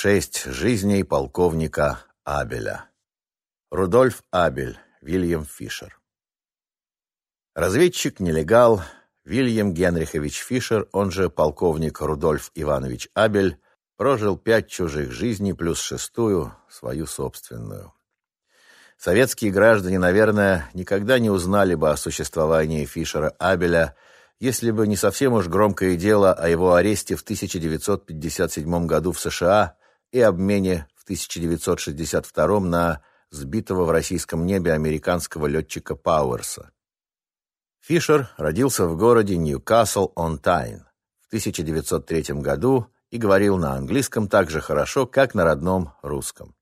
Шесть жизней полковника Абеля. Рудольф Абель, Вильям Фишер. Разведчик-нелегал Вильям Генрихович Фишер, он же полковник Рудольф Иванович Абель, прожил пять чужих жизней плюс шестую, свою собственную. Советские граждане, наверное, никогда не узнали бы о существовании Фишера Абеля, если бы не совсем уж громкое дело о его аресте в 1957 году в США и обмене в 1962 на сбитого в российском небе американского летчика Пауэрса. Фишер родился в городе Ньюкасл-он-Тайн в 1903 году и говорил на английском так же хорошо, как на родном русском.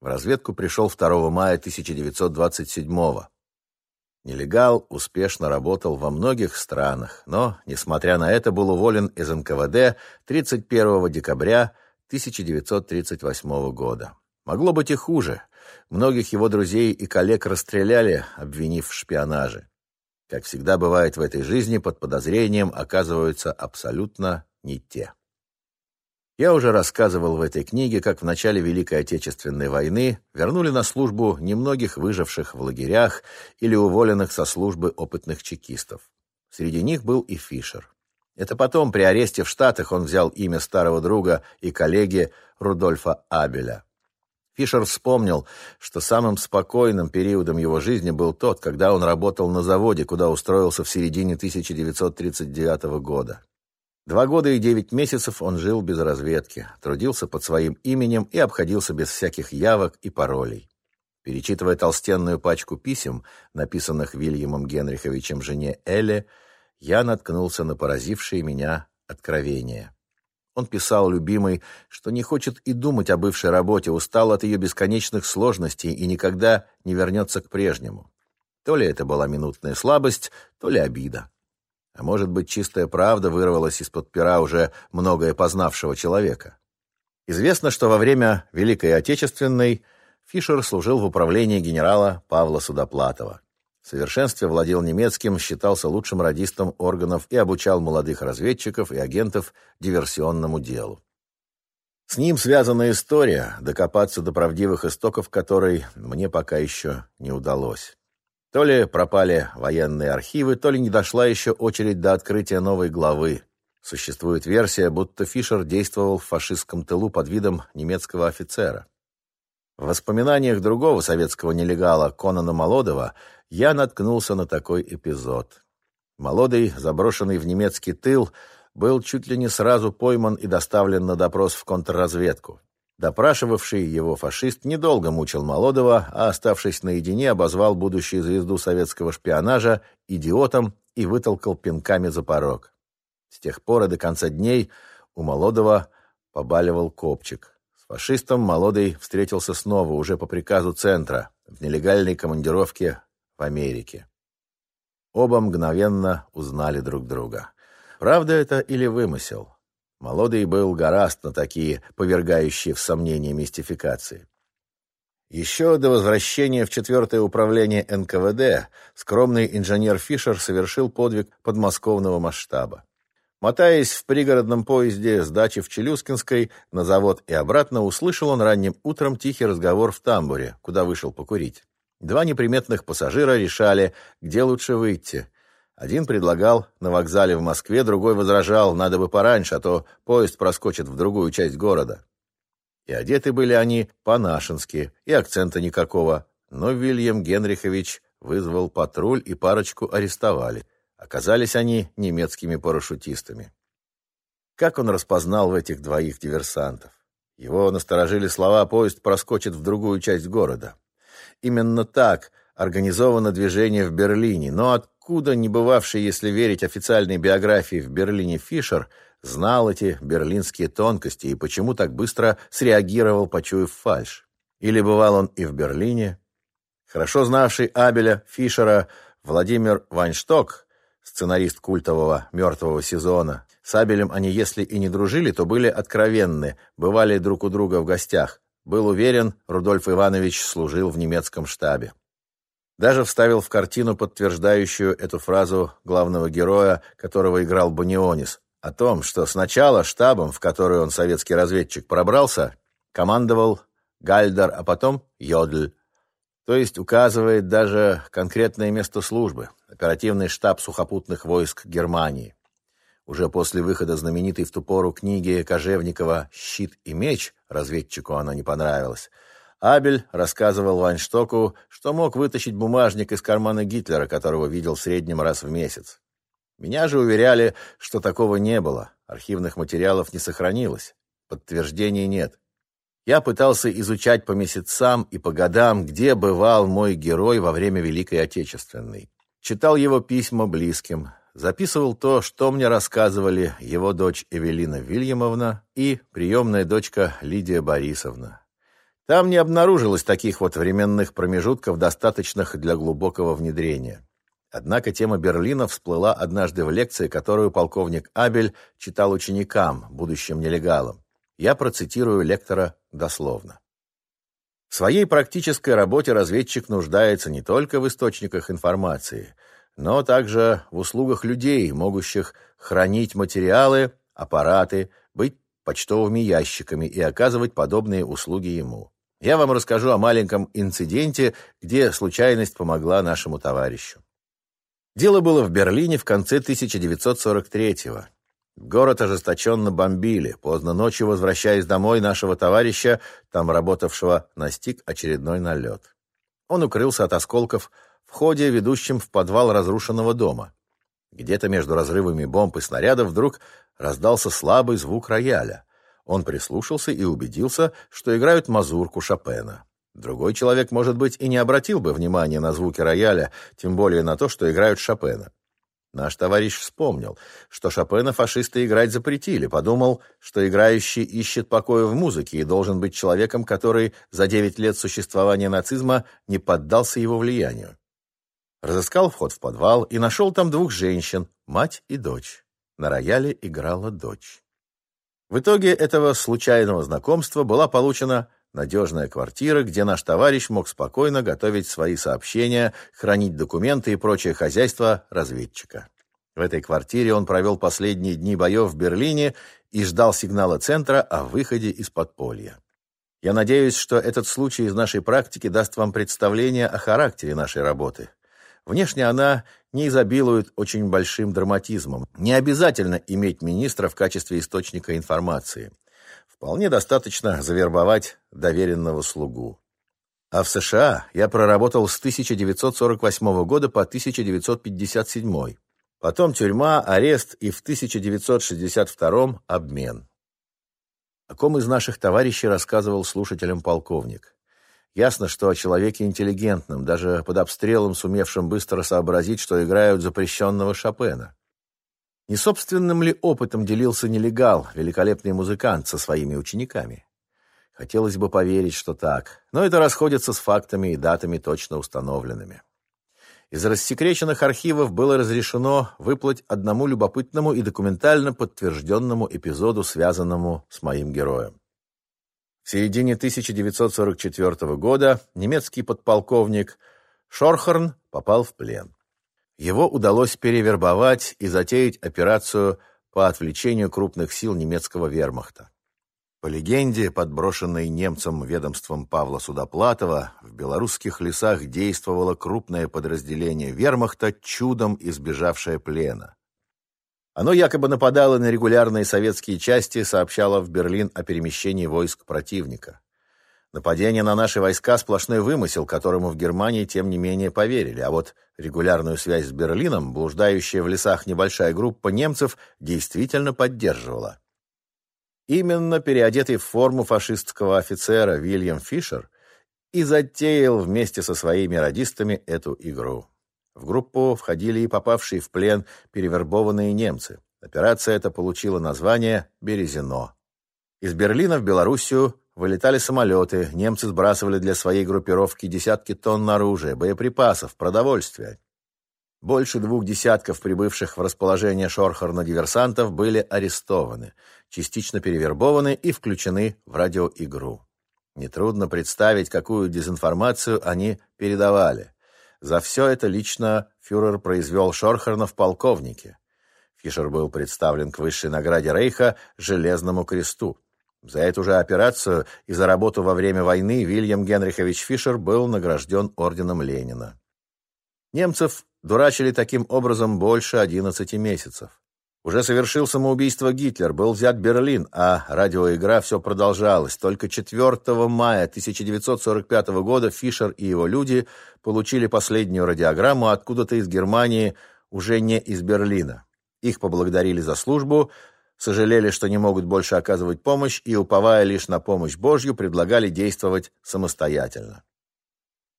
В разведку пришел 2 мая 1927 года. Нелегал успешно работал во многих странах, но, несмотря на это, был уволен из НКВД 31 декабря 1938 года. Могло быть и хуже. Многих его друзей и коллег расстреляли, обвинив в шпионаже. Как всегда бывает в этой жизни, под подозрением оказываются абсолютно не те. Я уже рассказывал в этой книге, как в начале Великой Отечественной войны вернули на службу немногих выживших в лагерях или уволенных со службы опытных чекистов. Среди них был и Фишер. Это потом, при аресте в Штатах, он взял имя старого друга и коллеги Рудольфа Абеля. Фишер вспомнил, что самым спокойным периодом его жизни был тот, когда он работал на заводе, куда устроился в середине 1939 года. Два года и девять месяцев он жил без разведки, трудился под своим именем и обходился без всяких явок и паролей. Перечитывая толстенную пачку писем, написанных Вильямом Генриховичем жене Элле, я наткнулся на поразившие меня откровения. Он писал любимой, что не хочет и думать о бывшей работе, устал от ее бесконечных сложностей и никогда не вернется к прежнему. То ли это была минутная слабость, то ли обида. А может быть, чистая правда вырвалась из-под пера уже многое познавшего человека. Известно, что во время Великой Отечественной Фишер служил в управлении генерала Павла Судоплатова. В совершенстве владел немецким, считался лучшим радистом органов и обучал молодых разведчиков и агентов диверсионному делу. С ним связана история, докопаться до правдивых истоков которой мне пока еще не удалось. То ли пропали военные архивы, то ли не дошла еще очередь до открытия новой главы. Существует версия, будто Фишер действовал в фашистском тылу под видом немецкого офицера. В воспоминаниях другого советского нелегала Конана Молодова я наткнулся на такой эпизод. Молодый, заброшенный в немецкий тыл, был чуть ли не сразу пойман и доставлен на допрос в контрразведку. Допрашивавший его фашист недолго мучил Молодого, а, оставшись наедине, обозвал будущую звезду советского шпионажа идиотом и вытолкал пинками за порог. С тех пор и до конца дней у Молодого побаливал копчик. С фашистом Молодый встретился снова, уже по приказу Центра, в нелегальной командировке в Америке. Оба мгновенно узнали друг друга. Правда это или вымысел? Молодый был гораст на такие повергающие в сомнение мистификации. Еще до возвращения в четвертое управление НКВД скромный инженер Фишер совершил подвиг подмосковного масштаба. Мотаясь в пригородном поезде с дачи в Челюскинской на завод и обратно, услышал он ранним утром тихий разговор в тамбуре, куда вышел покурить. Два неприметных пассажира решали, где лучше выйти один предлагал на вокзале в Москве, другой возражал, надо бы пораньше, а то поезд проскочит в другую часть города. И одеты были они по-нашенски, и акцента никакого. Но Вильям Генрихович вызвал патруль и парочку арестовали. Оказались они немецкими парашютистами. Как он распознал в этих двоих диверсантов? Его насторожили слова «поезд проскочит в другую часть города». Именно так организовано движение в Берлине, но от откуда не бывавший, если верить официальной биографии в Берлине Фишер, знал эти берлинские тонкости и почему так быстро среагировал, почуяв фальшь. Или бывал он и в Берлине. Хорошо знавший Абеля Фишера Владимир Вайншток, сценарист культового «Мертвого сезона», с Абелем они, если и не дружили, то были откровенны, бывали друг у друга в гостях. Был уверен, Рудольф Иванович служил в немецком штабе. Даже вставил в картину, подтверждающую эту фразу главного героя, которого играл Банионис, о том, что сначала штабом, в который он, советский разведчик, пробрался, командовал Гальдер, а потом Йодль. То есть указывает даже конкретное место службы, оперативный штаб сухопутных войск Германии. Уже после выхода знаменитой в ту пору книги Кожевникова «Щит и меч» разведчику она не понравилась. Абель рассказывал Вайнштоку, что мог вытащить бумажник из кармана Гитлера, которого видел в среднем раз в месяц. Меня же уверяли, что такого не было, архивных материалов не сохранилось, подтверждений нет. Я пытался изучать по месяцам и по годам, где бывал мой герой во время Великой Отечественной. Читал его письма близким, записывал то, что мне рассказывали его дочь Эвелина Вильямовна и приемная дочка Лидия Борисовна. Там не обнаружилось таких вот временных промежутков, достаточных для глубокого внедрения. Однако тема Берлина всплыла однажды в лекции, которую полковник Абель читал ученикам, будущим нелегалам. Я процитирую лектора дословно. В своей практической работе разведчик нуждается не только в источниках информации, но также в услугах людей, могущих хранить материалы, аппараты, быть почтовыми ящиками и оказывать подобные услуги ему. Я вам расскажу о маленьком инциденте, где случайность помогла нашему товарищу. Дело было в Берлине в конце 1943-го. Город ожесточенно бомбили. Поздно ночью, возвращаясь домой, нашего товарища, там работавшего, настиг очередной налет. Он укрылся от осколков в ходе, ведущем в подвал разрушенного дома. Где-то между разрывами бомб и снарядов вдруг раздался слабый звук рояля. Он прислушался и убедился, что играют мазурку Шопена. Другой человек, может быть, и не обратил бы внимания на звуки рояля, тем более на то, что играют Шопена. Наш товарищ вспомнил, что Шопена фашисты играть запретили, подумал, что играющий ищет покоя в музыке и должен быть человеком, который за девять лет существования нацизма не поддался его влиянию. Разыскал вход в подвал и нашел там двух женщин, мать и дочь. На рояле играла дочь. В итоге этого случайного знакомства была получена надежная квартира, где наш товарищ мог спокойно готовить свои сообщения, хранить документы и прочее хозяйство разведчика. В этой квартире он провел последние дни боев в Берлине и ждал сигнала центра о выходе из подполья. Я надеюсь, что этот случай из нашей практики даст вам представление о характере нашей работы. Внешне она не изобилует очень большим драматизмом. Не обязательно иметь министра в качестве источника информации. Вполне достаточно завербовать доверенного слугу. А в США я проработал с 1948 года по 1957. Потом тюрьма, арест и в 1962 обмен. О ком из наших товарищей рассказывал слушателям полковник. Ясно, что о человеке интеллигентном, даже под обстрелом сумевшем быстро сообразить, что играют запрещенного Шопена. Не собственным ли опытом делился нелегал, великолепный музыкант со своими учениками? Хотелось бы поверить, что так, но это расходится с фактами и датами, точно установленными. Из рассекреченных архивов было разрешено выплать одному любопытному и документально подтвержденному эпизоду, связанному с моим героем. В середине 1944 года немецкий подполковник Шорхорн попал в плен. Его удалось перевербовать и затеять операцию по отвлечению крупных сил немецкого вермахта. По легенде, подброшенной немцам ведомством Павла Судоплатова, в белорусских лесах действовало крупное подразделение вермахта, чудом избежавшее плена. Оно якобы нападало на регулярные советские части, сообщало в Берлин о перемещении войск противника. Нападение на наши войска – сплошной вымысел, которому в Германии, тем не менее, поверили. А вот регулярную связь с Берлином, блуждающая в лесах небольшая группа немцев, действительно поддерживала. Именно переодетый в форму фашистского офицера Вильям Фишер и затеял вместе со своими радистами эту игру. В группу входили и попавшие в плен перевербованные немцы. Операция эта получила название «Березино». Из Берлина в Белоруссию Вылетали самолеты, немцы сбрасывали для своей группировки десятки тонн оружия, боеприпасов, продовольствия. Больше двух десятков прибывших в расположение Шорхорна диверсантов были арестованы, частично перевербованы и включены в радиоигру. Нетрудно представить, какую дезинформацию они передавали. За все это лично фюрер произвел Шорхорна в полковнике. Фишер был представлен к высшей награде Рейха Железному кресту. За эту же операцию и за работу во время войны Вильям Генрихович Фишер был награжден орденом Ленина. Немцев дурачили таким образом больше 11 месяцев. Уже совершил самоубийство Гитлер, был взят Берлин, а радиоигра все продолжалась. Только 4 мая 1945 года Фишер и его люди получили последнюю радиограмму откуда-то из Германии, уже не из Берлина. Их поблагодарили за службу, сожалели, что не могут больше оказывать помощь и, уповая лишь на помощь Божью, предлагали действовать самостоятельно.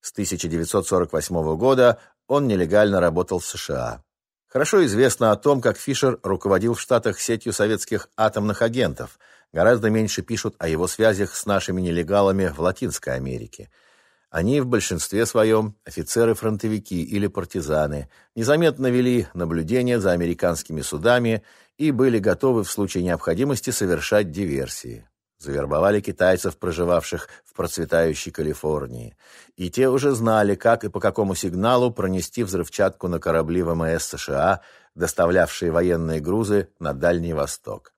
С 1948 года он нелегально работал в США. Хорошо известно о том, как Фишер руководил в Штатах сетью советских атомных агентов. Гораздо меньше пишут о его связях с нашими нелегалами в Латинской Америке. Они в большинстве своем офицеры-фронтовики или партизаны, незаметно вели наблюдение за американскими судами и были готовы в случае необходимости совершать диверсии. Завербовали китайцев, проживавших в процветающей Калифорнии. И те уже знали, как и по какому сигналу пронести взрывчатку на корабли ВМС США, доставлявшие военные грузы на Дальний Восток.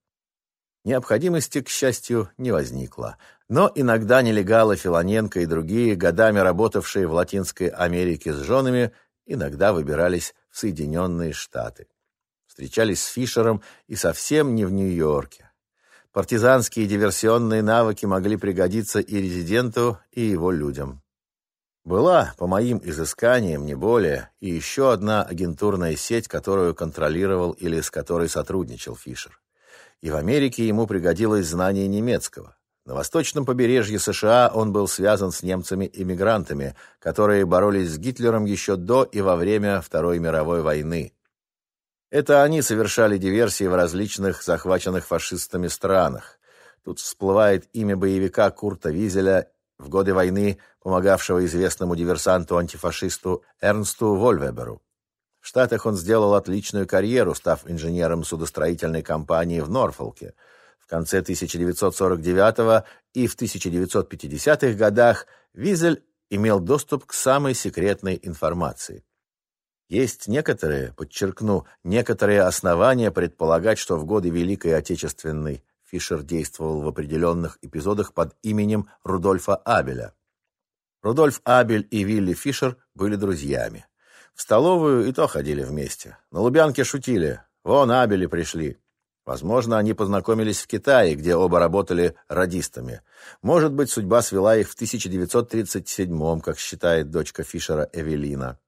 Необходимости, к счастью, не возникло. Но иногда нелегалы Филоненко и другие, годами работавшие в Латинской Америке с женами, иногда выбирались в Соединенные Штаты. Встречались с Фишером и совсем не в Нью-Йорке. Партизанские диверсионные навыки могли пригодиться и резиденту, и его людям. Была, по моим изысканиям, не более, и еще одна агентурная сеть, которую контролировал или с которой сотрудничал Фишер. И в Америке ему пригодилось знание немецкого. На восточном побережье США он был связан с немцами-иммигрантами, которые боролись с Гитлером еще до и во время Второй мировой войны. Это они совершали диверсии в различных захваченных фашистами странах. Тут всплывает имя боевика Курта Визеля, в годы войны помогавшего известному диверсанту-антифашисту Эрнсту Вольвеберу. В Штатах он сделал отличную карьеру, став инженером судостроительной компании в Норфолке. В конце 1949 и в 1950-х годах Визель имел доступ к самой секретной информации. Есть некоторые, подчеркну, некоторые основания предполагать, что в годы Великой Отечественной Фишер действовал в определенных эпизодах под именем Рудольфа Абеля. Рудольф Абель и Вилли Фишер были друзьями. В столовую и то ходили вместе. На Лубянке шутили. Вон Абели пришли. Возможно, они познакомились в Китае, где оба работали радистами. Может быть, судьба свела их в 1937-м, как считает дочка Фишера Эвелина.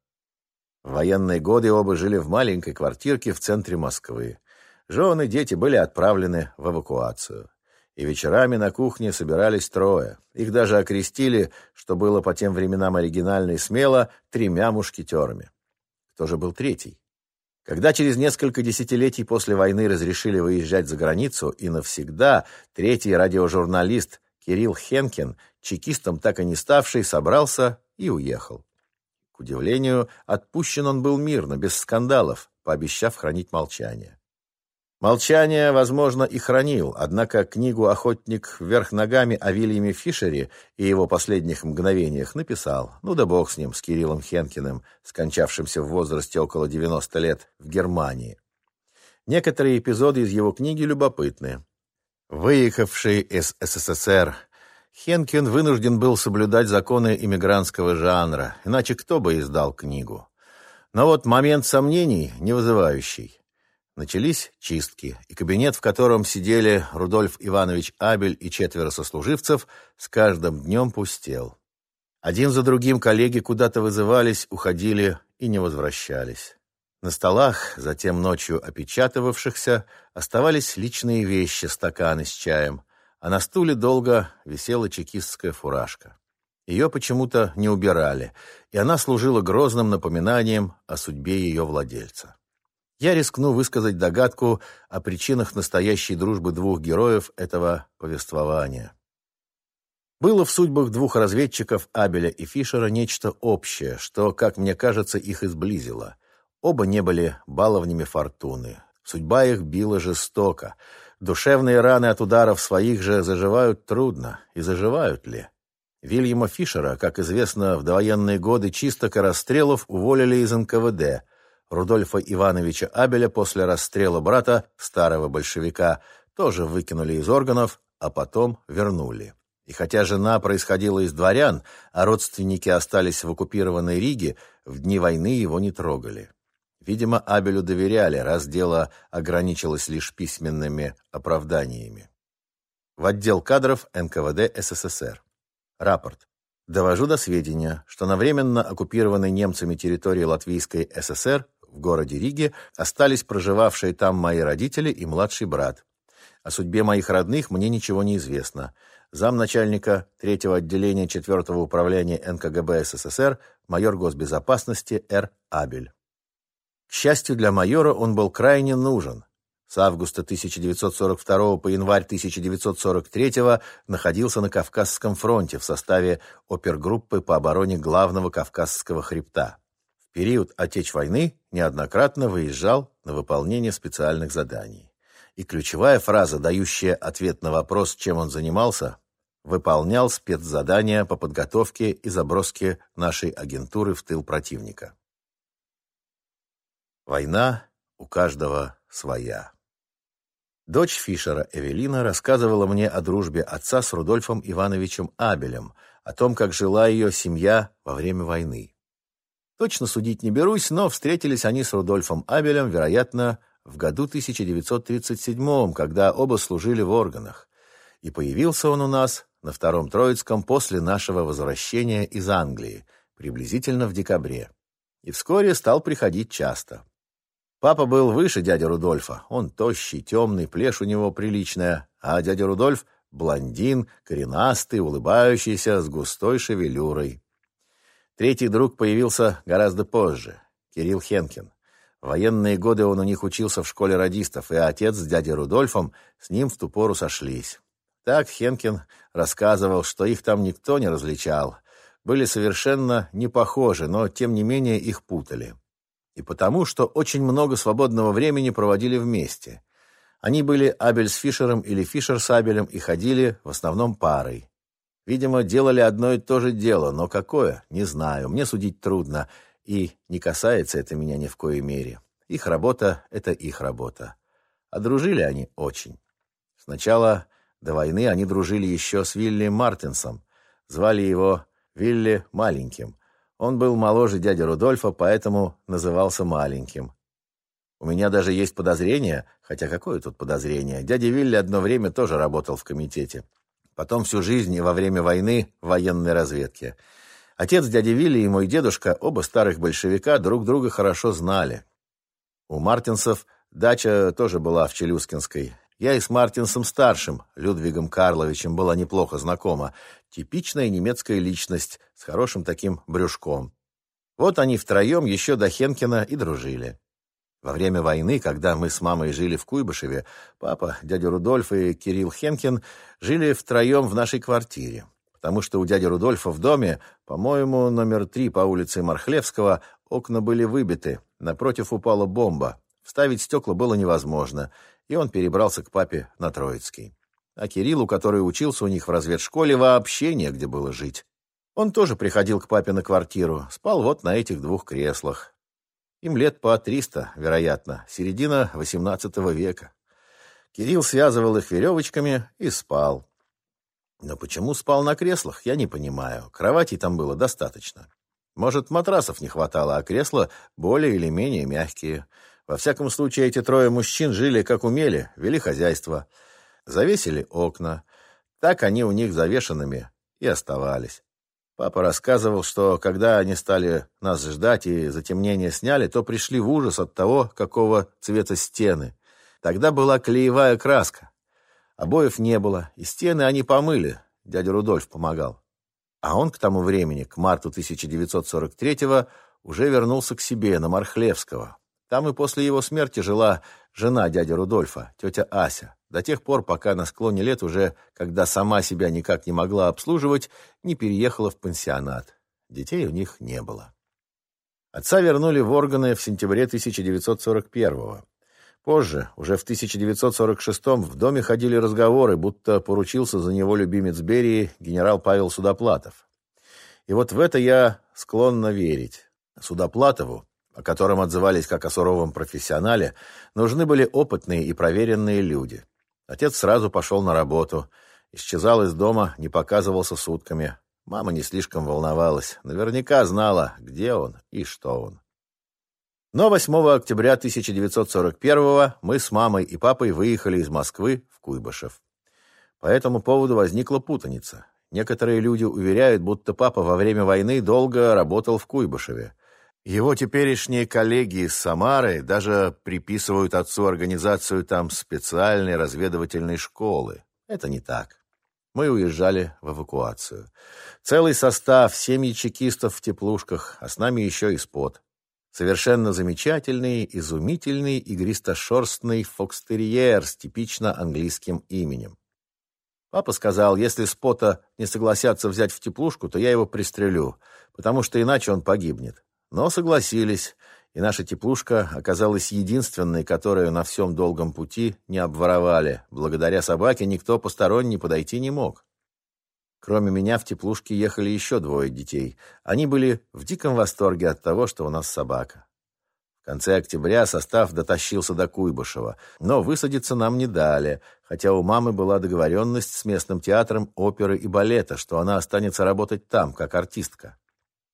В военные годы оба жили в маленькой квартирке в центре Москвы. Жены и дети были отправлены в эвакуацию. И вечерами на кухне собирались трое. Их даже окрестили, что было по тем временам оригинально и смело, тремя мушкетерами. Кто же был третий? Когда через несколько десятилетий после войны разрешили выезжать за границу, и навсегда третий радиожурналист Кирилл Хенкин, чекистом так и не ставший, собрался и уехал. К удивлению, отпущен он был мирно, без скандалов, пообещав хранить молчание. Молчание, возможно, и хранил, однако книгу «Охотник вверх ногами» о Вильяме Фишере и его последних мгновениях написал. Ну да бог с ним, с Кириллом Хенкиным, скончавшимся в возрасте около 90 лет в Германии. Некоторые эпизоды из его книги любопытны. Выехавший из СССР Хенкин вынужден был соблюдать законы иммигрантского жанра, иначе кто бы издал книгу. Но вот момент сомнений не вызывающий. Начались чистки, и кабинет, в котором сидели Рудольф Иванович Абель и четверо сослуживцев, с каждым днем пустел. Один за другим коллеги куда-то вызывались, уходили и не возвращались. На столах, затем ночью опечатывавшихся, оставались личные вещи, стаканы с чаем, а на стуле долго висела чекистская фуражка. Ее почему-то не убирали, и она служила грозным напоминанием о судьбе ее владельца. Я рискну высказать догадку о причинах настоящей дружбы двух героев этого повествования. Было в судьбах двух разведчиков, Абеля и Фишера, нечто общее, что, как мне кажется, их изблизило. Оба не были баловнями фортуны. Судьба их била жестоко — Душевные раны от ударов своих же заживают трудно. И заживают ли? Вильяма Фишера, как известно, в довоенные годы чисток и расстрелов уволили из НКВД. Рудольфа Ивановича Абеля после расстрела брата, старого большевика, тоже выкинули из органов, а потом вернули. И хотя жена происходила из дворян, а родственники остались в оккупированной Риге, в дни войны его не трогали. Видимо, Абелю доверяли, раз дело ограничилось лишь письменными оправданиями. В отдел кадров НКВД СССР. Рапорт. Довожу до сведения, что на временно оккупированной немцами территории Латвийской ССР в городе Риге остались проживавшие там мои родители и младший брат. О судьбе моих родных мне ничего не известно. Замначальника третьего отделения четвертого управления НКГБ СССР майор госбезопасности Р. Абель. К счастью для майора, он был крайне нужен. С августа 1942 по январь 1943 находился на Кавказском фронте в составе опергруппы по обороне главного Кавказского хребта. Период Отеч войны неоднократно выезжал на выполнение специальных заданий. И ключевая фраза, дающая ответ на вопрос, чем он занимался, выполнял спецзадания по подготовке и заброске нашей агентуры в тыл противника. Война у каждого своя. Дочь Фишера Эвелина рассказывала мне о дружбе отца с Рудольфом Ивановичем Абелем, о том, как жила ее семья во время войны. Точно судить не берусь, но встретились они с Рудольфом Абелем, вероятно, в году 1937, когда оба служили в органах. И появился он у нас на Втором Троицком после нашего возвращения из Англии, приблизительно в декабре. И вскоре стал приходить часто. Папа был выше дяди Рудольфа. Он тощий, темный, плешь у него приличная. А дядя Рудольф — блондин, коренастый, улыбающийся, с густой шевелюрой. Третий друг появился гораздо позже — Кирилл Хенкин. В военные годы он у них учился в школе радистов, и отец с дядей Рудольфом с ним в ту пору сошлись. Так Хенкин рассказывал, что их там никто не различал. Были совершенно не похожи, но тем не менее их путали и потому, что очень много свободного времени проводили вместе. Они были Абель с Фишером или Фишер с Абелем и ходили в основном парой. Видимо, делали одно и то же дело, но какое, не знаю, мне судить трудно, и не касается это меня ни в коей мере. Их работа — это их работа. А дружили они очень. Сначала до войны они дружили еще с Вилли Мартинсом, звали его Вилли Маленьким. Он был моложе дяди Рудольфа, поэтому назывался маленьким. У меня даже есть подозрение, хотя какое тут подозрение, дядя Вилли одно время тоже работал в комитете. Потом всю жизнь и во время войны в военной разведке. Отец дяди Вилли и мой дедушка, оба старых большевика, друг друга хорошо знали. У Мартинсов дача тоже была в Челюскинской. Я и с Мартинсом-старшим, Людвигом Карловичем, была неплохо знакома. Типичная немецкая личность с хорошим таким брюшком. Вот они втроем еще до Хенкина и дружили. Во время войны, когда мы с мамой жили в Куйбышеве, папа, дядя Рудольф и Кирилл Хенкин жили втроем в нашей квартире. Потому что у дяди Рудольфа в доме, по-моему, номер три по улице Мархлевского, окна были выбиты, напротив упала бомба. Вставить стекла было невозможно, и он перебрался к папе на Троицкий. А Кириллу, который учился у них в разведшколе, вообще негде было жить. Он тоже приходил к папе на квартиру, спал вот на этих двух креслах. Им лет по триста, вероятно, середина XVIII века. Кирилл связывал их веревочками и спал. Но почему спал на креслах, я не понимаю. Кроватей там было достаточно. Может, матрасов не хватало, а кресла более или менее мягкие. Во всяком случае, эти трое мужчин жили как умели, вели хозяйство. Завесили окна. Так они у них завешенными и оставались. Папа рассказывал, что когда они стали нас ждать и затемнение сняли, то пришли в ужас от того, какого цвета стены. Тогда была клеевая краска. Обоев не было, и стены они помыли. Дядя Рудольф помогал. А он к тому времени, к марту 1943-го, уже вернулся к себе на Мархлевского. Там и после его смерти жила жена дяди Рудольфа, тетя Ася, до тех пор, пока на склоне лет уже, когда сама себя никак не могла обслуживать, не переехала в пансионат. Детей у них не было. Отца вернули в органы в сентябре 1941-го. Позже, уже в 1946-м, в доме ходили разговоры, будто поручился за него любимец Берии генерал Павел Судоплатов. И вот в это я склонна верить. Судоплатову, о котором отзывались как о суровом профессионале, нужны были опытные и проверенные люди. Отец сразу пошел на работу. Исчезал из дома, не показывался сутками. Мама не слишком волновалась. Наверняка знала, где он и что он. Но 8 октября 1941 мы с мамой и папой выехали из Москвы в Куйбышев. По этому поводу возникла путаница. Некоторые люди уверяют, будто папа во время войны долго работал в Куйбышеве. Его теперешние коллеги из Самары даже приписывают отцу организацию там специальной разведывательной школы. Это не так. Мы уезжали в эвакуацию. Целый состав, семьи чекистов в теплушках, а с нами еще и спот. Совершенно замечательный, изумительный игристошерстный фокстерьер с типично английским именем. Папа сказал, если Спота не согласятся взять в теплушку, то я его пристрелю, потому что иначе он погибнет. Но согласились, и наша теплушка оказалась единственной, которую на всем долгом пути не обворовали. Благодаря собаке никто посторонний подойти не мог. Кроме меня в теплушке ехали еще двое детей. Они были в диком восторге от того, что у нас собака. В конце октября состав дотащился до Куйбышева, но высадиться нам не дали, хотя у мамы была договоренность с местным театром оперы и балета, что она останется работать там, как артистка.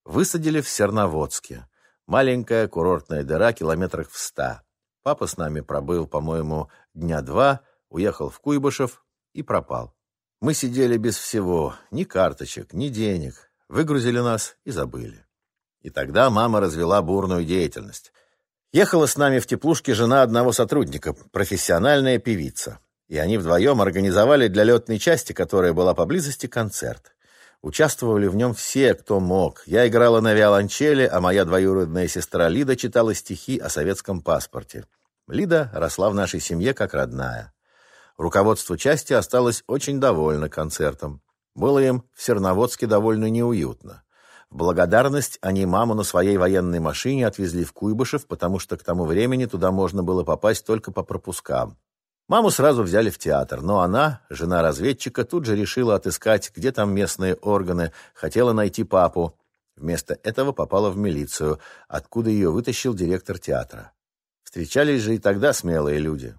Высадили в Серноводске. Маленькая курортная дыра километрах в ста. Папа с нами пробыл, по-моему, дня два, уехал в Куйбышев и пропал. Мы сидели без всего, ни карточек, ни денег. Выгрузили нас и забыли. И тогда мама развела бурную деятельность. Ехала с нами в теплушке жена одного сотрудника, профессиональная певица. И они вдвоем организовали для летной части, которая была поблизости, концерт. Участвовали в нем все, кто мог. Я играла на виолончели, а моя двоюродная сестра Лида читала стихи о советском паспорте. Лида росла в нашей семье как родная. Руководство части осталось очень довольно концертом. Было им в Серноводске довольно неуютно. В благодарность они маму на своей военной машине отвезли в Куйбышев, потому что к тому времени туда можно было попасть только по пропускам. Маму сразу взяли в театр, но она, жена разведчика, тут же решила отыскать, где там местные органы, хотела найти папу. Вместо этого попала в милицию, откуда ее вытащил директор театра. Встречались же и тогда смелые люди.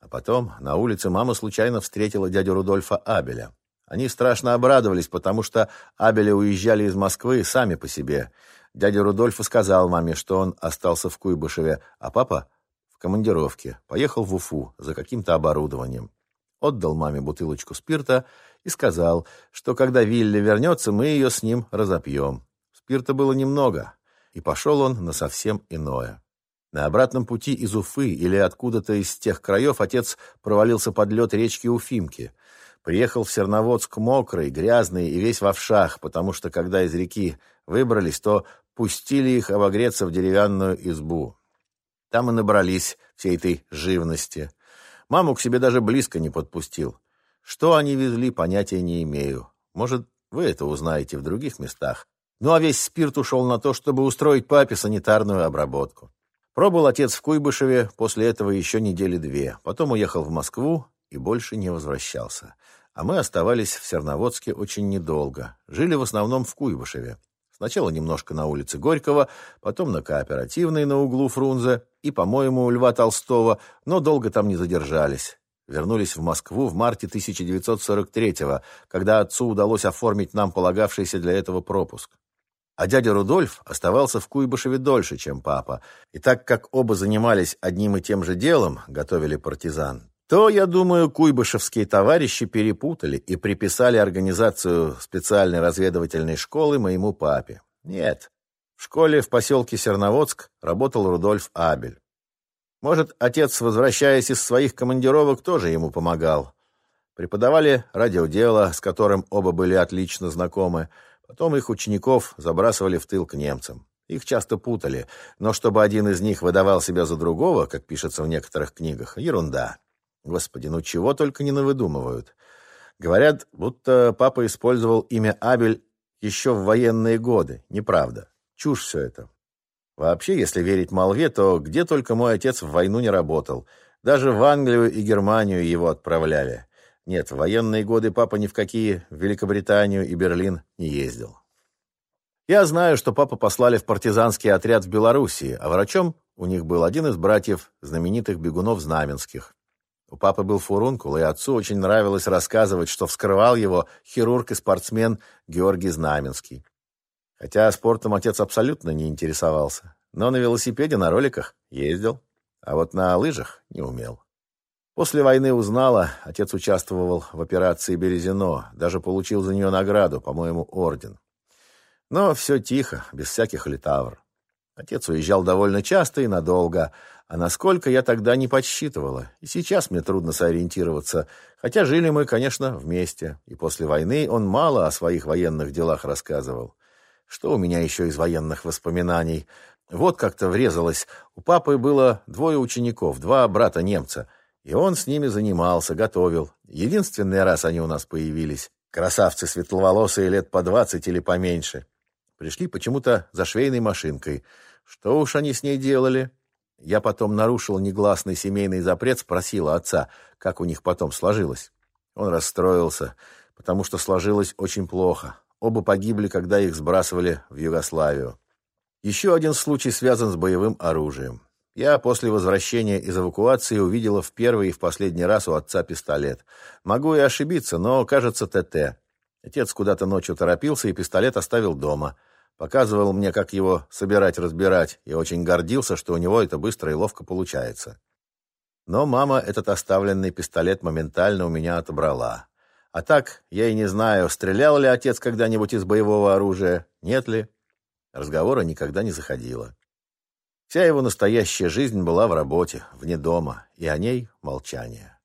А потом на улице мама случайно встретила дядю Рудольфа Абеля. Они страшно обрадовались, потому что Абеля уезжали из Москвы сами по себе. Дядя Рудольф сказал маме, что он остался в Куйбышеве, а папа в командировке, поехал в Уфу за каким-то оборудованием. Отдал маме бутылочку спирта и сказал, что когда Вилли вернется, мы ее с ним разопьем. Спирта было немного, и пошел он на совсем иное. На обратном пути из Уфы или откуда-то из тех краев отец провалился под лед речки Уфимки. Приехал в Серноводск мокрый, грязный и весь в овшах, потому что, когда из реки выбрались, то пустили их обогреться в деревянную избу. Там и набрались всей этой живности. Маму к себе даже близко не подпустил. Что они везли, понятия не имею. Может, вы это узнаете в других местах. Ну а весь спирт ушел на то, чтобы устроить папе санитарную обработку. Пробыл отец в Куйбышеве, после этого еще недели две. Потом уехал в Москву и больше не возвращался. А мы оставались в Серноводске очень недолго. Жили в основном в Куйбышеве. Сначала немножко на улице Горького, потом на Кооперативной на углу Фрунзе и, по-моему, у Льва Толстого, но долго там не задержались. Вернулись в Москву в марте 1943-го, когда отцу удалось оформить нам полагавшийся для этого пропуск. А дядя Рудольф оставался в Куйбышеве дольше, чем папа. И так как оба занимались одним и тем же делом, готовили партизан, то, я думаю, куйбышевские товарищи перепутали и приписали организацию специальной разведывательной школы моему папе. Нет, в школе в поселке Серноводск работал Рудольф Абель. Может, отец, возвращаясь из своих командировок, тоже ему помогал. Преподавали радиодело, с которым оба были отлично знакомы. Потом их учеников забрасывали в тыл к немцам. Их часто путали, но чтобы один из них выдавал себя за другого, как пишется в некоторых книгах, ерунда. Господи, ну чего только не навыдумывают. Говорят, будто папа использовал имя Абель еще в военные годы. Неправда. Чушь все это. Вообще, если верить молве, то где только мой отец в войну не работал. Даже в Англию и Германию его отправляли. Нет, в военные годы папа ни в какие в Великобританию и Берлин не ездил. Я знаю, что папа послали в партизанский отряд в Белоруссии, а врачом у них был один из братьев знаменитых бегунов Знаменских. У папы был фурункул, и отцу очень нравилось рассказывать, что вскрывал его хирург и спортсмен Георгий Знаменский. Хотя спортом отец абсолютно не интересовался, но на велосипеде, на роликах ездил, а вот на лыжах не умел. После войны узнала, отец участвовал в операции «Березино», даже получил за нее награду, по-моему, орден. Но все тихо, без всяких литавр. Отец уезжал довольно часто и надолго, а насколько я тогда не подсчитывала. И сейчас мне трудно сориентироваться, хотя жили мы, конечно, вместе. И после войны он мало о своих военных делах рассказывал. Что у меня еще из военных воспоминаний? Вот как-то врезалось. У папы было двое учеников, два брата-немца. И он с ними занимался, готовил. Единственный раз они у нас появились. Красавцы светловолосые лет по двадцать или поменьше. Пришли почему-то за швейной машинкой. Что уж они с ней делали? Я потом нарушил негласный семейный запрет, спросила отца, как у них потом сложилось. Он расстроился, потому что сложилось очень плохо. Оба погибли, когда их сбрасывали в Югославию. Еще один случай связан с боевым оружием. Я после возвращения из эвакуации увидела в первый и в последний раз у отца пистолет. Могу и ошибиться, но, кажется, ТТ. Отец куда-то ночью торопился и пистолет оставил дома. Показывал мне, как его собирать-разбирать, и очень гордился, что у него это быстро и ловко получается. Но мама этот оставленный пистолет моментально у меня отобрала. А так, я и не знаю, стрелял ли отец когда-нибудь из боевого оружия, нет ли. Разговора никогда не заходило. Вся его настоящая жизнь была в работе, вне дома, и о ней молчание.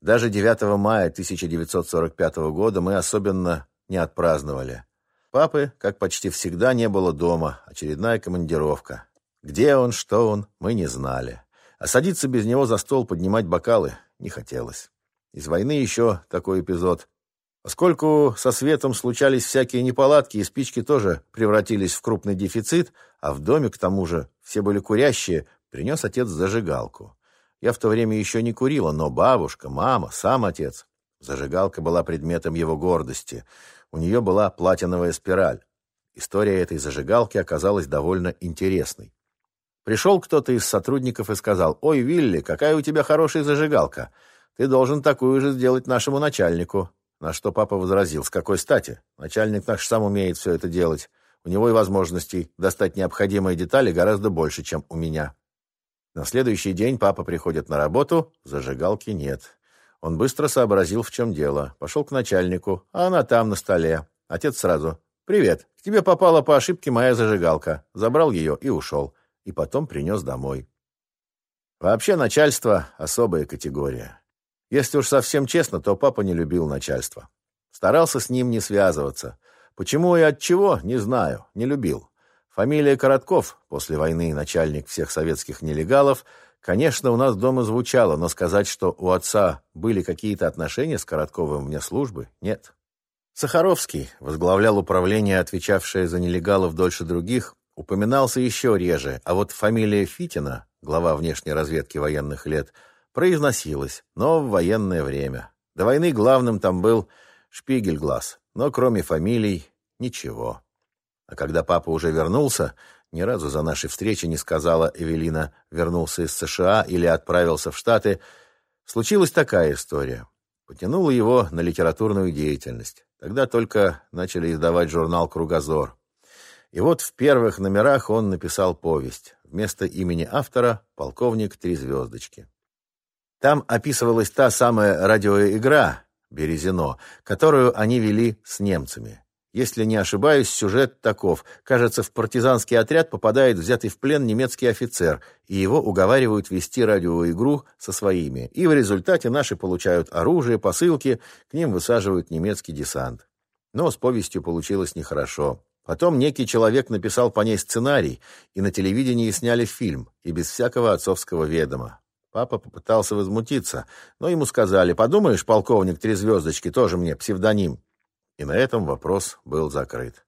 Даже 9 мая 1945 года мы особенно не отпраздновали. Папы, как почти всегда, не было дома. Очередная командировка. Где он, что он, мы не знали. А садиться без него за стол, поднимать бокалы не хотелось. Из войны еще такой эпизод. Поскольку со светом случались всякие неполадки, и спички тоже превратились в крупный дефицит, а в доме, к тому же, все были курящие, принес отец зажигалку. Я в то время еще не курила, но бабушка, мама, сам отец. Зажигалка была предметом его гордости. У нее была платиновая спираль. История этой зажигалки оказалась довольно интересной. Пришел кто-то из сотрудников и сказал, «Ой, Вилли, какая у тебя хорошая зажигалка. Ты должен такую же сделать нашему начальнику». На что папа возразил, «С какой стати? Начальник наш сам умеет все это делать. У него и возможностей достать необходимые детали гораздо больше, чем у меня». На следующий день папа приходит на работу, зажигалки нет. Он быстро сообразил, в чем дело. Пошел к начальнику, а она там, на столе. Отец сразу. «Привет, к тебе попала по ошибке моя зажигалка». Забрал ее и ушел. И потом принес домой. Вообще начальство – особая категория. Если уж совсем честно, то папа не любил начальство. Старался с ним не связываться. Почему и от чего, не знаю, не любил. Фамилия Коротков, после войны начальник всех советских нелегалов, конечно, у нас дома звучала, но сказать, что у отца были какие-то отношения с Коротковым вне службы, нет. Сахаровский возглавлял управление, отвечавшее за нелегалов дольше других, упоминался еще реже, а вот фамилия Фитина, глава внешней разведки военных лет, произносилась, но в военное время. До войны главным там был Шпигельглаз, но кроме фамилий ничего. А когда папа уже вернулся, ни разу за нашей встречи не сказала Эвелина, вернулся из США или отправился в Штаты, случилась такая история. Потянула его на литературную деятельность. Тогда только начали издавать журнал «Кругозор». И вот в первых номерах он написал повесть. Вместо имени автора — полковник «Три звездочки». Там описывалась та самая радиоигра «Березино», которую они вели с немцами. Если не ошибаюсь, сюжет таков. Кажется, в партизанский отряд попадает взятый в плен немецкий офицер, и его уговаривают вести радиоигру со своими. И в результате наши получают оружие, посылки, к ним высаживают немецкий десант. Но с повестью получилось нехорошо. Потом некий человек написал по ней сценарий, и на телевидении сняли фильм, и без всякого отцовского ведома. Папа попытался возмутиться, но ему сказали, подумаешь, полковник три звездочки, тоже мне псевдоним. И на этом вопрос был закрыт.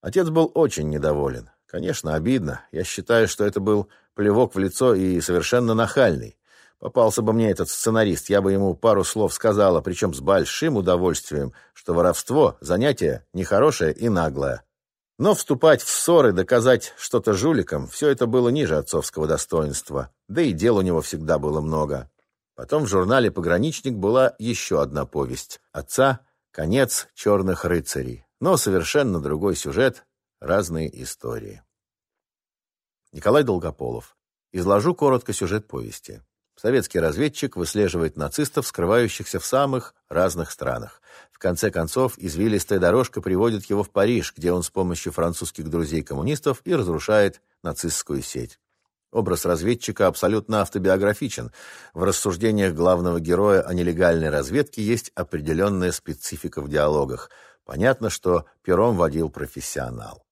Отец был очень недоволен. Конечно, обидно. Я считаю, что это был плевок в лицо и совершенно нахальный. Попался бы мне этот сценарист, я бы ему пару слов сказала, причем с большим удовольствием, что воровство – занятие нехорошее и наглое. Но вступать в ссоры, доказать что-то жуликам – все это было ниже отцовского достоинства. Да и дел у него всегда было много. Потом в журнале «Пограничник» была еще одна повесть «Отца. Конец черных рыцарей». Но совершенно другой сюжет, разные истории. Николай Долгополов. Изложу коротко сюжет повести. Советский разведчик выслеживает нацистов, скрывающихся в самых разных странах. В конце концов, извилистая дорожка приводит его в Париж, где он с помощью французских друзей-коммунистов и разрушает нацистскую сеть. Образ разведчика абсолютно автобиографичен. В рассуждениях главного героя о нелегальной разведке есть определенная специфика в диалогах. Понятно, что пером водил профессионал.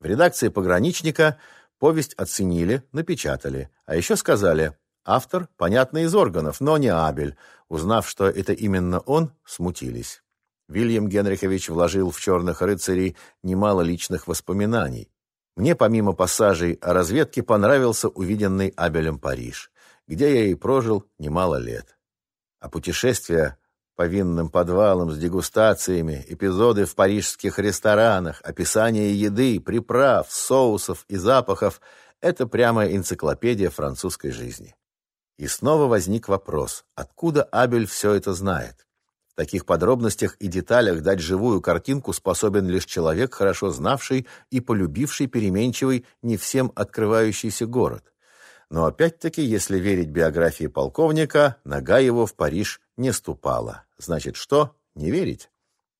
В редакции «Пограничника» повесть оценили, напечатали, а еще сказали «автор, понятно, из органов, но не Абель». Узнав, что это именно он, смутились. Вильям Генрихович вложил в «Черных рыцарей» немало личных воспоминаний. Мне, помимо пассажей о разведке, понравился увиденный Абелем Париж, где я и прожил немало лет. А путешествия по винным подвалам с дегустациями, эпизоды в парижских ресторанах, описание еды, приправ, соусов и запахов – это прямо энциклопедия французской жизни. И снова возник вопрос, откуда Абель все это знает? Таких подробностях и деталях дать живую картинку способен лишь человек, хорошо знавший и полюбивший переменчивый, не всем открывающийся город. Но опять-таки, если верить биографии полковника, нога его в Париж не ступала. Значит, что? Не верить?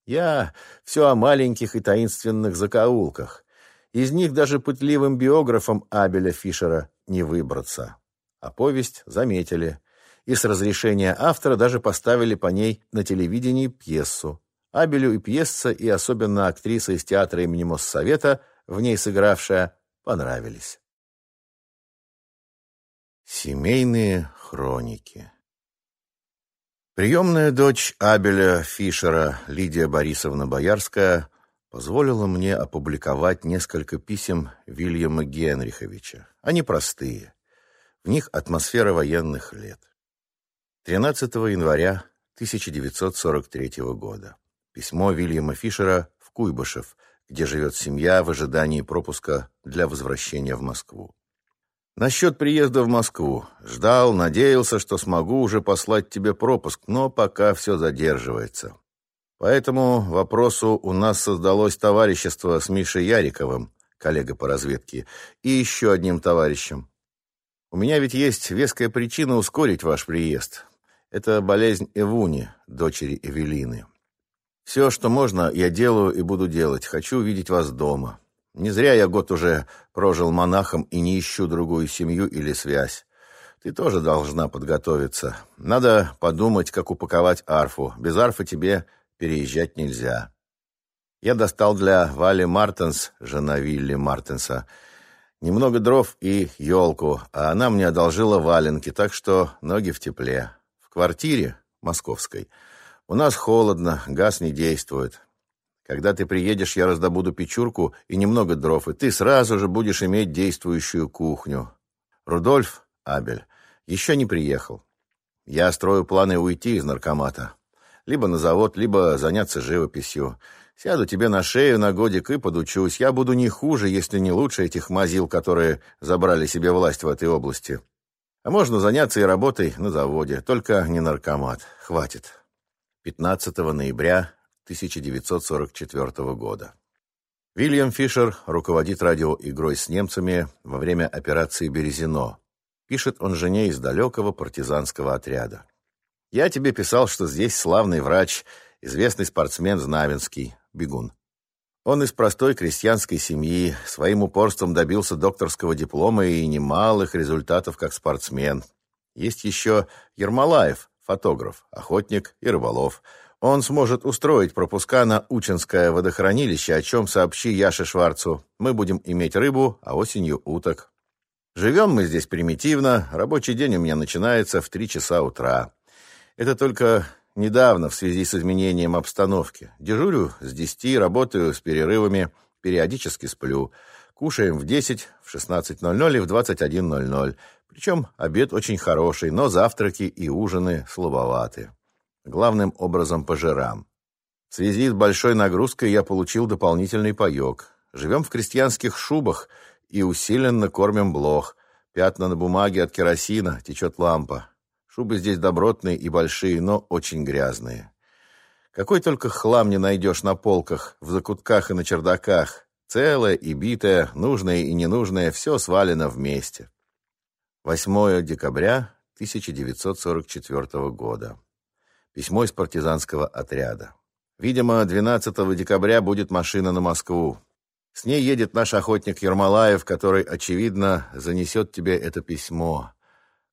Я все о маленьких и таинственных закоулках. Из них даже пытливым биографом Абеля Фишера не выбраться. А повесть заметили и с разрешения автора даже поставили по ней на телевидении пьесу. Абелю и пьеса, и особенно актриса из театра имени Моссовета, в ней сыгравшая, понравились. Семейные хроники Приемная дочь Абеля Фишера, Лидия Борисовна Боярская, позволила мне опубликовать несколько писем Вильяма Генриховича. Они простые. В них атмосфера военных лет. 13 января 1943 года. Письмо Вильяма Фишера в Куйбышев, где живет семья в ожидании пропуска для возвращения в Москву. Насчет приезда в Москву. Ждал, надеялся, что смогу уже послать тебе пропуск, но пока все задерживается. По этому вопросу у нас создалось товарищество с Мишей Яриковым, коллега по разведке, и еще одним товарищем. У меня ведь есть веская причина ускорить ваш приезд. Это болезнь Эвуни, дочери Эвелины. Все, что можно, я делаю и буду делать. Хочу увидеть вас дома. Не зря я год уже прожил монахом и не ищу другую семью или связь. Ты тоже должна подготовиться. Надо подумать, как упаковать арфу. Без арфы тебе переезжать нельзя. Я достал для Вали Мартенс, жена Вилли Мартенса, немного дров и елку, а она мне одолжила валенки, так что ноги в тепле квартире московской у нас холодно, газ не действует. Когда ты приедешь, я раздобуду печурку и немного дров, и ты сразу же будешь иметь действующую кухню. Рудольф Абель еще не приехал. Я строю планы уйти из наркомата. Либо на завод, либо заняться живописью. Сяду тебе на шею на годик и подучусь. Я буду не хуже, если не лучше этих мазил, которые забрали себе власть в этой области. А можно заняться и работой на заводе, только не наркомат. Хватит. 15 ноября 1944 года. Вильям Фишер руководит радиоигрой с немцами во время операции «Березино». Пишет он жене из далекого партизанского отряда. «Я тебе писал, что здесь славный врач, известный спортсмен Знавинский, бегун. Он из простой крестьянской семьи, своим упорством добился докторского диплома и немалых результатов как спортсмен. Есть еще Ермолаев, фотограф, охотник и рыболов. Он сможет устроить пропуска на Учинское водохранилище, о чем сообщи Яше Шварцу. Мы будем иметь рыбу, а осенью уток. Живем мы здесь примитивно, рабочий день у меня начинается в три часа утра. Это только Недавно, в связи с изменением обстановки. Дежурю с 10, работаю с перерывами, периодически сплю. Кушаем в 10, в 16.00 и в 21.00. Причем обед очень хороший, но завтраки и ужины слабоваты. Главным образом по жирам. В связи с большой нагрузкой я получил дополнительный паек. Живем в крестьянских шубах и усиленно кормим блох. Пятна на бумаге от керосина, течет лампа. Шубы здесь добротные и большие, но очень грязные. Какой только хлам не найдешь на полках, в закутках и на чердаках. Целое и битое, нужное и ненужное, все свалено вместе. 8 декабря 1944 года. Письмо из партизанского отряда. Видимо, 12 декабря будет машина на Москву. С ней едет наш охотник Ермолаев, который, очевидно, занесет тебе это письмо.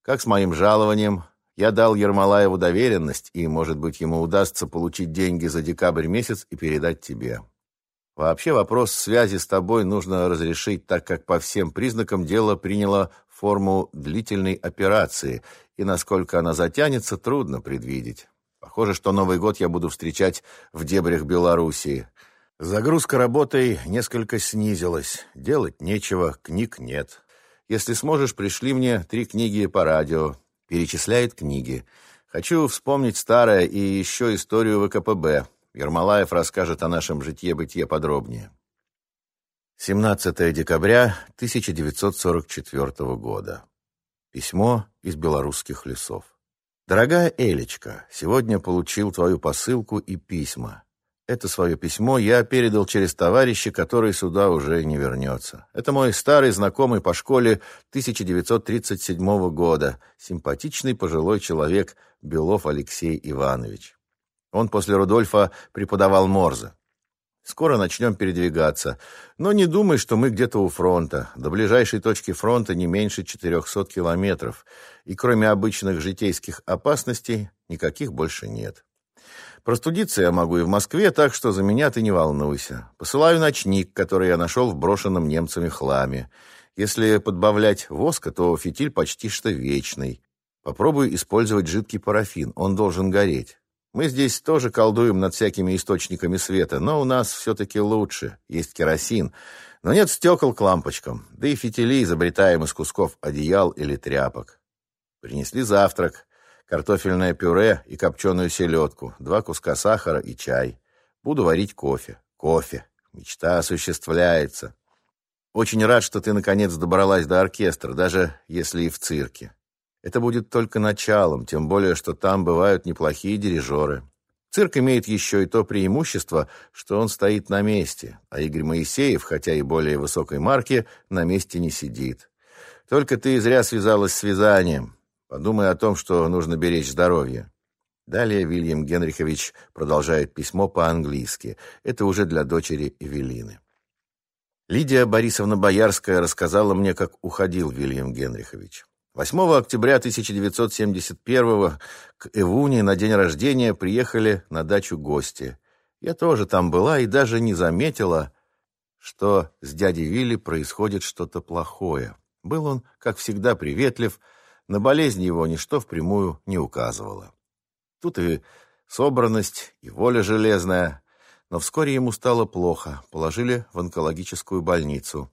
Как с моим жалованием, я дал Ермолаеву доверенность, и, может быть, ему удастся получить деньги за декабрь месяц и передать тебе. Вообще вопрос связи с тобой нужно разрешить, так как по всем признакам дело приняло форму длительной операции, и насколько она затянется, трудно предвидеть. Похоже, что Новый год я буду встречать в дебрях Белоруссии. Загрузка работой несколько снизилась. Делать нечего, книг нет. Если сможешь, пришли мне три книги по радио перечисляет книги. Хочу вспомнить старое и еще историю ВКПБ. Ермолаев расскажет о нашем житье-бытие подробнее. 17 декабря 1944 года. Письмо из белорусских лесов. Дорогая Элечка, сегодня получил твою посылку и письма. Это свое письмо я передал через товарища, который сюда уже не вернется. Это мой старый знакомый по школе 1937 года, симпатичный пожилой человек Белов Алексей Иванович. Он после Рудольфа преподавал Морзе. Скоро начнем передвигаться. Но не думай, что мы где-то у фронта. До ближайшей точки фронта не меньше 400 километров. И кроме обычных житейских опасностей, никаких больше нет. Простудиться я могу и в Москве, так что за меня ты не волнуйся. Посылаю ночник, который я нашел в брошенном немцами хламе. Если подбавлять воска, то фитиль почти что вечный. Попробую использовать жидкий парафин, он должен гореть. Мы здесь тоже колдуем над всякими источниками света, но у нас все-таки лучше. Есть керосин, но нет стекол к лампочкам, да и фитили изобретаем из кусков одеял или тряпок. Принесли завтрак картофельное пюре и копченую селедку, два куска сахара и чай. Буду варить кофе. Кофе. Мечта осуществляется. Очень рад, что ты наконец добралась до оркестра, даже если и в цирке. Это будет только началом, тем более, что там бывают неплохие дирижеры. Цирк имеет еще и то преимущество, что он стоит на месте, а Игорь Моисеев, хотя и более высокой марки, на месте не сидит. Только ты зря связалась с вязанием. Подумай о том, что нужно беречь здоровье. Далее Вильям Генрихович продолжает письмо по-английски. Это уже для дочери Эвелины. Лидия Борисовна Боярская рассказала мне, как уходил Вильям Генрихович. 8 октября 1971 к Эвуне на день рождения приехали на дачу гости. Я тоже там была и даже не заметила, что с дядей Вилли происходит что-то плохое. Был он, как всегда, приветлив, на болезнь его ничто впрямую не указывало. Тут и собранность, и воля железная, но вскоре ему стало плохо, положили в онкологическую больницу.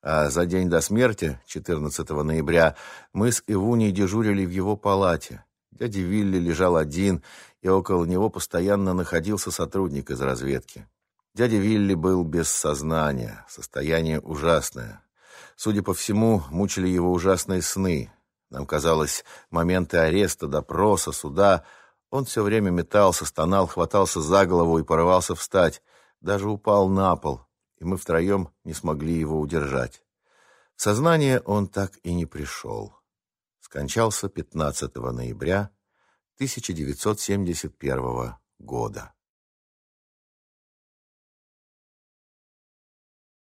А за день до смерти, 14 ноября, мы с Ивуней дежурили в его палате. Дядя Вилли лежал один, и около него постоянно находился сотрудник из разведки. Дядя Вилли был без сознания, состояние ужасное. Судя по всему, мучили его ужасные сны, нам казалось, моменты ареста, допроса, суда. Он все время метался, стонал, хватался за голову и порывался встать. Даже упал на пол, и мы втроем не смогли его удержать. В сознание он так и не пришел. Скончался 15 ноября 1971 года.